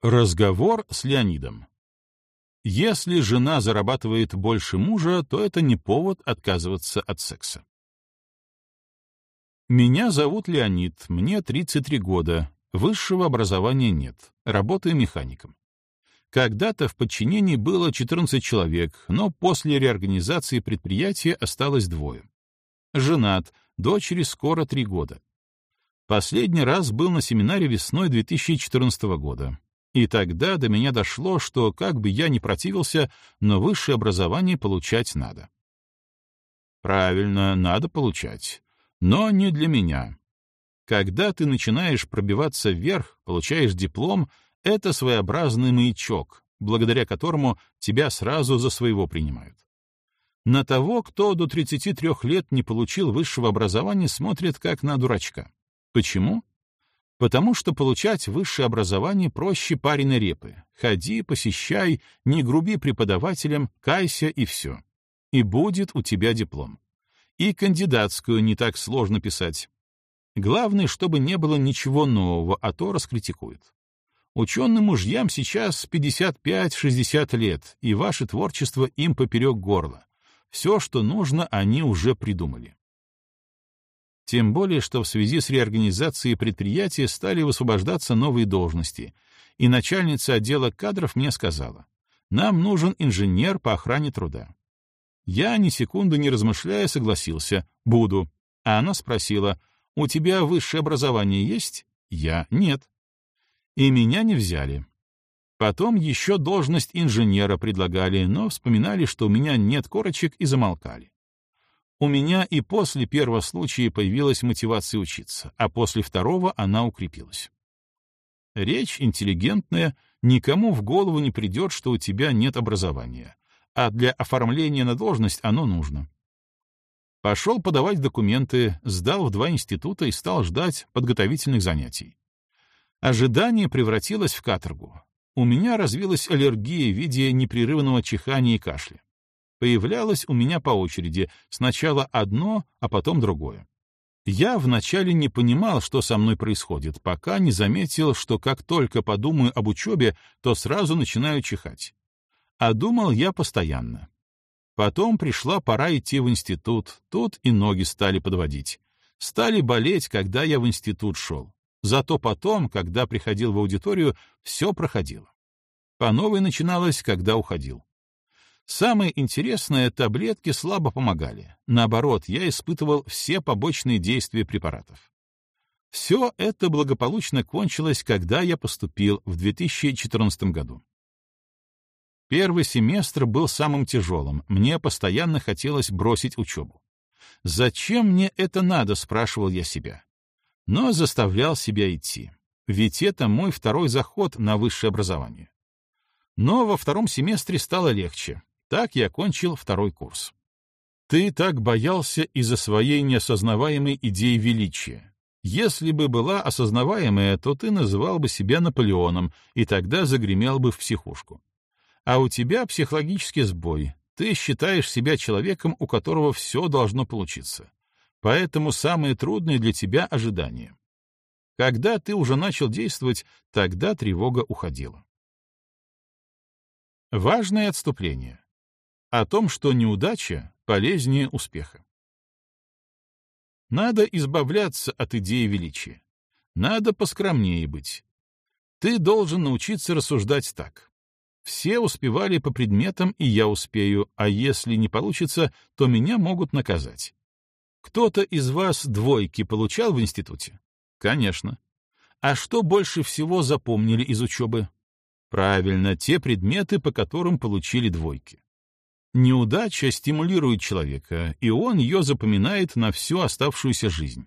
Разговор с Леонидом. Если жена зарабатывает больше мужа, то это не повод отказываться от секса. Меня зовут Леонид, мне 33 года, высшего образования нет, работаю механиком. Когда-то в подчинении было 14 человек, но после реорганизации предприятия осталось двое. Женат, дочери скоро три года. Последний раз был на семинаре весной 2014 года. И тогда до меня дошло, что как бы я ни противился, но высшее образование получать надо. Правильно, надо получать. Но не для меня. Когда ты начинаешь пробиваться вверх, получаешь диплом, это своеобразный маячок, благодаря которому тебя сразу за своего принимают. На того, кто до 33 лет не получил высшего образования, смотрят как на дурачка. Почему? Потому что получать высшее образование проще пареной репы. Ходи, посещай, не груби преподавателям, кайся и все. И будет у тебя диплом. И кандидатскую не так сложно писать. Главное, чтобы не было ничего нового, а то раскритикуют. Ученым мужьям сейчас 55-60 лет, и ваше творчество им поперек горла. Все, что нужно, они уже придумали. Тем более, что в связи с реорганизацией предприятия стали высвобождаться новые должности, и начальница отдела кадров мне сказала, «Нам нужен инженер по охране труда». Я, ни секунды не размышляя, согласился, «Буду». А она спросила, «У тебя высшее образование есть?» Я, «Нет». И меня не взяли. Потом еще должность инженера предлагали, но вспоминали, что у меня нет корочек, и замолкали. У меня и после первого случая появилась мотивация учиться, а после второго она укрепилась. Речь интеллигентная, никому в голову не придет, что у тебя нет образования, а для оформления на должность оно нужно. Пошел подавать документы, сдал в два института и стал ждать подготовительных занятий. Ожидание превратилось в каторгу. У меня развилась аллергия в виде непрерывного чихания и кашля появлялось у меня по очереди, сначала одно, а потом другое. Я вначале не понимал, что со мной происходит, пока не заметил, что как только подумаю об учебе, то сразу начинаю чихать. А думал я постоянно. Потом пришла пора идти в институт, тут и ноги стали подводить. Стали болеть, когда я в институт шел. Зато потом, когда приходил в аудиторию, все проходило. По новой начиналось, когда уходил. Самое интересное, таблетки слабо помогали. Наоборот, я испытывал все побочные действия препаратов. Все это благополучно кончилось, когда я поступил в 2014 году. Первый семестр был самым тяжелым, мне постоянно хотелось бросить учебу. «Зачем мне это надо?» — спрашивал я себя. Но заставлял себя идти, ведь это мой второй заход на высшее образование. Но во втором семестре стало легче. Так я окончил второй курс. Ты так боялся из-за своей неосознаваемой идеи величия. Если бы была осознаваемая, то ты называл бы себя Наполеоном и тогда загремел бы в психушку. А у тебя психологический сбой. Ты считаешь себя человеком, у которого все должно получиться. Поэтому самое трудное для тебя — ожидание. Когда ты уже начал действовать, тогда тревога уходила. Важное отступление о том, что неудача полезнее успеха. Надо избавляться от идеи величия. Надо поскромнее быть. Ты должен научиться рассуждать так. Все успевали по предметам, и я успею, а если не получится, то меня могут наказать. Кто-то из вас двойки получал в институте? Конечно. А что больше всего запомнили из учебы? Правильно, те предметы, по которым получили двойки. Неудача стимулирует человека, и он ее запоминает на всю оставшуюся жизнь.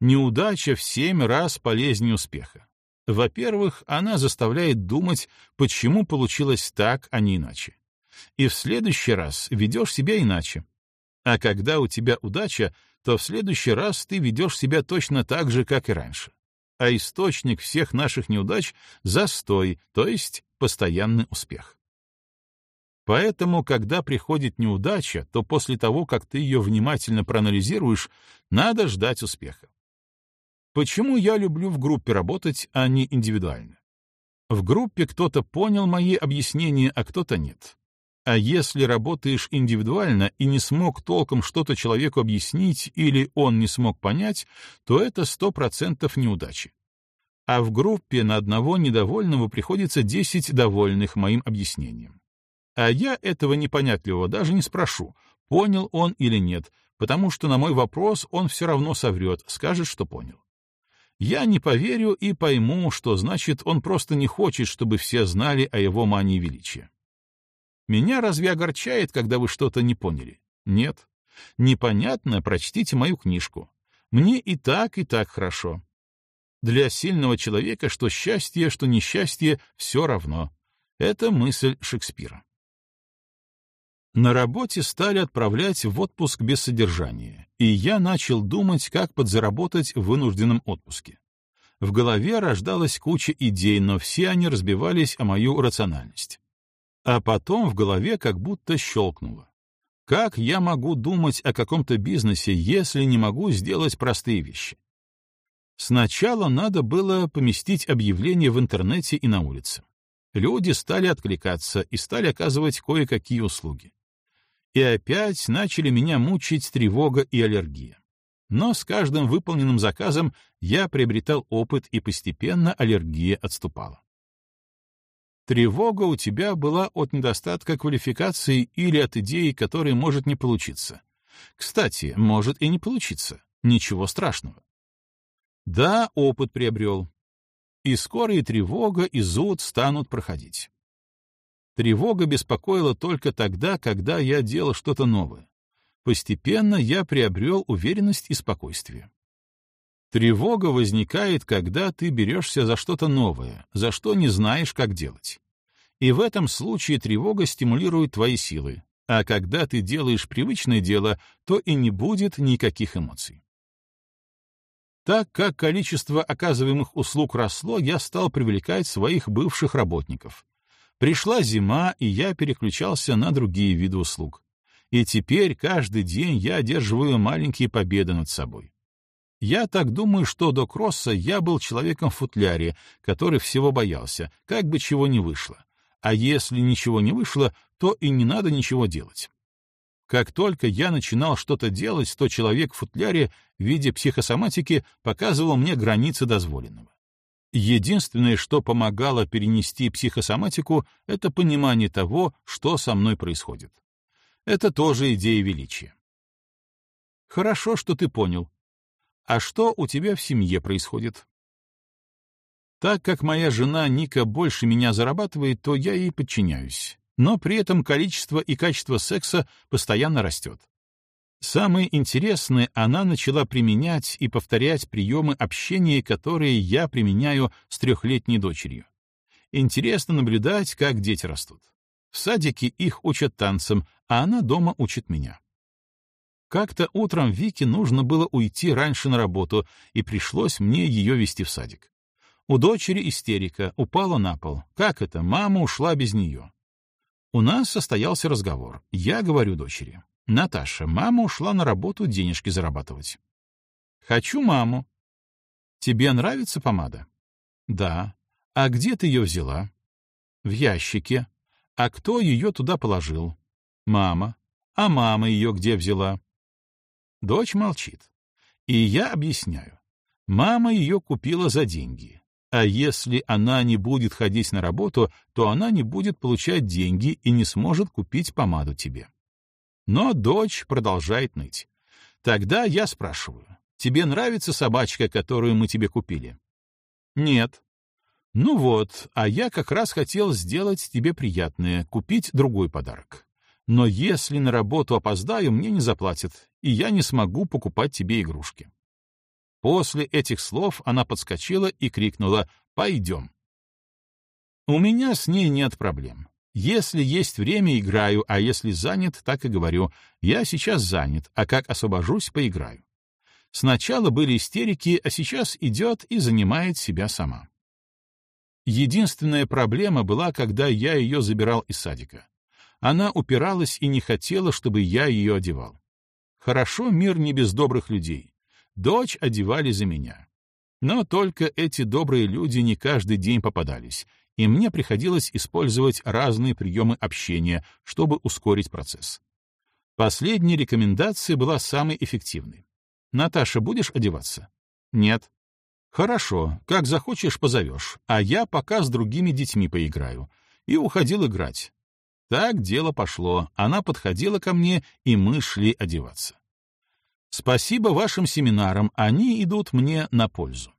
Неудача в семь раз полезнее успеха. Во-первых, она заставляет думать, почему получилось так, а не иначе. И в следующий раз ведешь себя иначе. А когда у тебя удача, то в следующий раз ты ведешь себя точно так же, как и раньше. А источник всех наших неудач — застой, то есть постоянный успех. Поэтому, когда приходит неудача, то после того, как ты ее внимательно проанализируешь, надо ждать успеха. Почему я люблю в группе работать, а не индивидуально? В группе кто-то понял мои объяснения, а кто-то нет. А если работаешь индивидуально и не смог толком что-то человеку объяснить или он не смог понять, то это сто процентов неудачи. А в группе на одного недовольного приходится 10 довольных моим объяснением. А я этого непонятливого даже не спрошу, понял он или нет, потому что на мой вопрос он все равно соврет, скажет, что понял. Я не поверю и пойму, что значит он просто не хочет, чтобы все знали о его мании величия. Меня разве огорчает, когда вы что-то не поняли? Нет. Непонятно, прочтите мою книжку. Мне и так, и так хорошо. Для сильного человека что счастье, что несчастье — все равно. Это мысль Шекспира. На работе стали отправлять в отпуск без содержания, и я начал думать, как подзаработать в вынужденном отпуске. В голове рождалась куча идей, но все они разбивались о мою рациональность. А потом в голове как будто щелкнуло. Как я могу думать о каком-то бизнесе, если не могу сделать простые вещи? Сначала надо было поместить объявление в интернете и на улице. Люди стали откликаться и стали оказывать кое-какие услуги. И опять начали меня мучить тревога и аллергия. Но с каждым выполненным заказом я приобретал опыт, и постепенно аллергия отступала. Тревога у тебя была от недостатка квалификации или от идеи, которой может не получиться. Кстати, может и не получиться. Ничего страшного. Да, опыт приобрел. И скоро и тревога, и зуд станут проходить. Тревога беспокоила только тогда, когда я делал что-то новое. Постепенно я приобрел уверенность и спокойствие. Тревога возникает, когда ты берешься за что-то новое, за что не знаешь, как делать. И в этом случае тревога стимулирует твои силы, а когда ты делаешь привычное дело, то и не будет никаких эмоций. Так как количество оказываемых услуг росло, я стал привлекать своих бывших работников. Пришла зима, и я переключался на другие виды услуг. И теперь каждый день я одерживаю маленькие победы над собой. Я так думаю, что до кросса я был человеком в футляре, который всего боялся, как бы чего не вышло. А если ничего не вышло, то и не надо ничего делать. Как только я начинал что-то делать, то человек в футляре в виде психосоматики показывал мне границы дозволенного. Единственное, что помогало перенести психосоматику, это понимание того, что со мной происходит. Это тоже идея величия. Хорошо, что ты понял. А что у тебя в семье происходит? Так как моя жена Ника больше меня зарабатывает, то я ей подчиняюсь. Но при этом количество и качество секса постоянно растет. Самое интересное, она начала применять и повторять приемы общения, которые я применяю с трехлетней дочерью. Интересно наблюдать, как дети растут. В садике их учат танцам, а она дома учит меня. Как-то утром Вике нужно было уйти раньше на работу, и пришлось мне ее вести в садик. У дочери истерика, упала на пол. Как это? Мама ушла без нее. У нас состоялся разговор. Я говорю дочери. «Наташа, мама ушла на работу денежки зарабатывать». «Хочу маму». «Тебе нравится помада?» «Да». «А где ты ее взяла?» «В ящике». «А кто ее туда положил?» «Мама». «А мама ее где взяла?» Дочь молчит. И я объясняю. Мама ее купила за деньги. А если она не будет ходить на работу, то она не будет получать деньги и не сможет купить помаду тебе. Но дочь продолжает ныть. Тогда я спрашиваю, тебе нравится собачка, которую мы тебе купили? Нет. Ну вот, а я как раз хотел сделать тебе приятное, купить другой подарок. Но если на работу опоздаю, мне не заплатят, и я не смогу покупать тебе игрушки. После этих слов она подскочила и крикнула «Пойдем». У меня с ней нет проблем. Если есть время, играю, а если занят, так и говорю. Я сейчас занят, а как освобожусь, поиграю. Сначала были истерики, а сейчас идет и занимает себя сама. Единственная проблема была, когда я ее забирал из садика. Она упиралась и не хотела, чтобы я ее одевал. Хорошо, мир не без добрых людей. Дочь одевали за меня. Но только эти добрые люди не каждый день попадались, и мне приходилось использовать разные приемы общения, чтобы ускорить процесс. Последняя рекомендация была самой эффективной. «Наташа, будешь одеваться?» «Нет». «Хорошо, как захочешь, позовешь, а я пока с другими детьми поиграю». И уходил играть. Так дело пошло, она подходила ко мне, и мы шли одеваться. Спасибо вашим семинарам, они идут мне на пользу.